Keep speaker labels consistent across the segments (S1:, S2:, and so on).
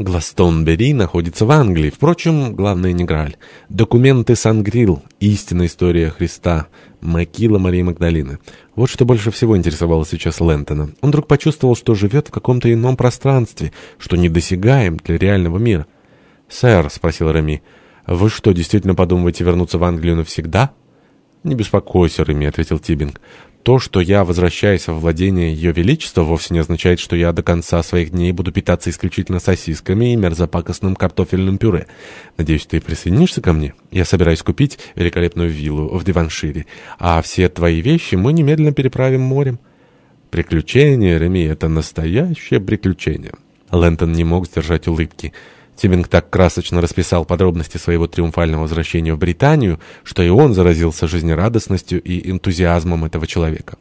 S1: Гластонбери находится в Англии. Впрочем, главное не Грааль. Документы Сангрил, истинная история Христа, Макила Марии Магдалины. Вот что больше всего интересовало сейчас Лэнтона. Он вдруг почувствовал, что живет в каком-то ином пространстве, что недосягаем для реального мира. «Сэр», — спросил Реми, — «вы что, действительно подумываете вернуться в Англию навсегда?» «Не беспокойся, Реми», — ответил Тибинг. То, что я возвращаюсь во владение Ее Величества, вовсе не означает, что я до конца своих дней буду питаться исключительно сосисками и мерзопакостным картофельным пюре. Надеюсь, ты присоединишься ко мне? Я собираюсь купить великолепную виллу в Диваншире, а все твои вещи мы немедленно переправим морем. Приключение, Реми, это настоящее приключение. Лэнтон не мог сдержать улыбки. Тибинг так красочно расписал подробности своего триумфального возвращения в Британию, что и он заразился жизнерадостностью и энтузиазмом этого человека.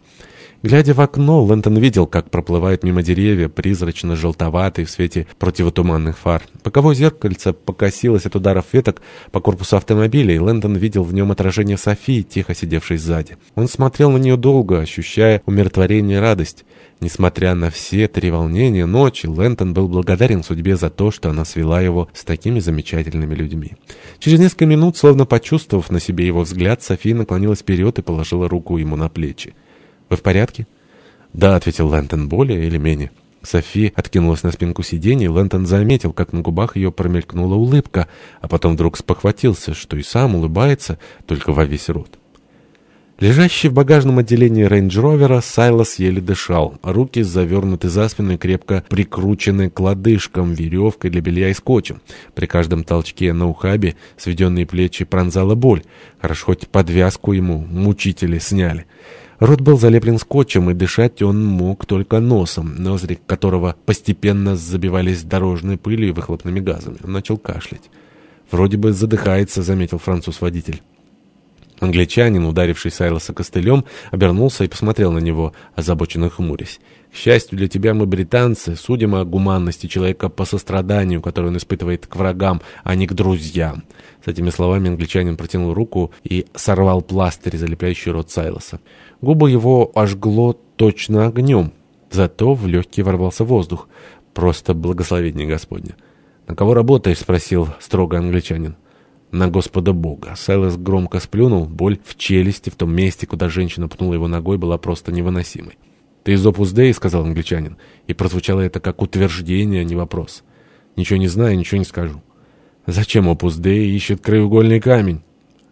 S1: Глядя в окно, Лэнтон видел, как проплывают мимо деревья, призрачно-желтоватые в свете противотуманных фар. Боковое зеркальце покосилось от ударов веток по корпусу автомобиля, и Лэнтон видел в нем отражение Софии, тихо сидевшей сзади. Он смотрел на нее долго, ощущая умиротворение и радость. Несмотря на все три волнения ночи, Лэнтон был благодарен судьбе за то, что она свела его с такими замечательными людьми. Через несколько минут, словно почувствовав на себе его взгляд, София наклонилась вперед и положила руку ему на плечи. «Вы в порядке?» «Да», — ответил Лэнтон, — «более или менее». Софи откинулась на спинку сиденья, Лэнтон заметил, как на губах ее промелькнула улыбка, а потом вдруг спохватился, что и сам улыбается, только во весь рот. Лежащий в багажном отделении рейндж-ровера, Сайлос еле дышал. Руки завернуты за спину и крепко прикручены к лодыжкам веревкой для белья и скотчем. При каждом толчке на ухабе сведенные плечи пронзала боль. Хорошо хоть подвязку ему мучители сняли. Рот был залеплен скотчем, и дышать он мог только носом, ноздри которого постепенно забивались дорожной пылью и выхлопными газами. Он начал кашлять. «Вроде бы задыхается», — заметил француз-водитель. Англичанин, ударивший Сайлоса костылем, обернулся и посмотрел на него, озабоченно хмурясь. «К счастью для тебя, мы, британцы, судим о гуманности человека по состраданию, которое он испытывает к врагам, а не к друзьям». С этими словами англичанин протянул руку и сорвал пластырь, залепляющий рот Сайлоса. Губы его ожгло точно огнем, зато в легкий ворвался воздух. Просто благословение Господне. «На кого работаешь?» — спросил строго англичанин. «На Господа Бога». Сайлос громко сплюнул, боль в челюсти, в том месте, куда женщина пнула его ногой, была просто невыносимой. «Ты из Опус Дэй?» — сказал англичанин. И прозвучало это как утверждение, а не вопрос. «Ничего не знаю, ничего не скажу». «Зачем Опус Дэй ищет краеугольный камень?»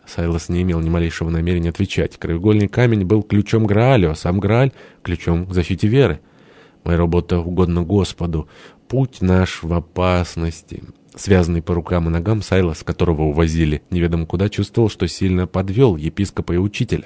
S1: Сайлос не имел ни малейшего намерения отвечать. Краеугольный камень был ключом Граалю, а сам Грааль — ключом к защите веры. Моя работа угодна Господу. Путь наш в опасности. Связанный по рукам и ногам Сайлос, которого увозили неведомо куда, чувствовал, что сильно подвел епископа и учителя.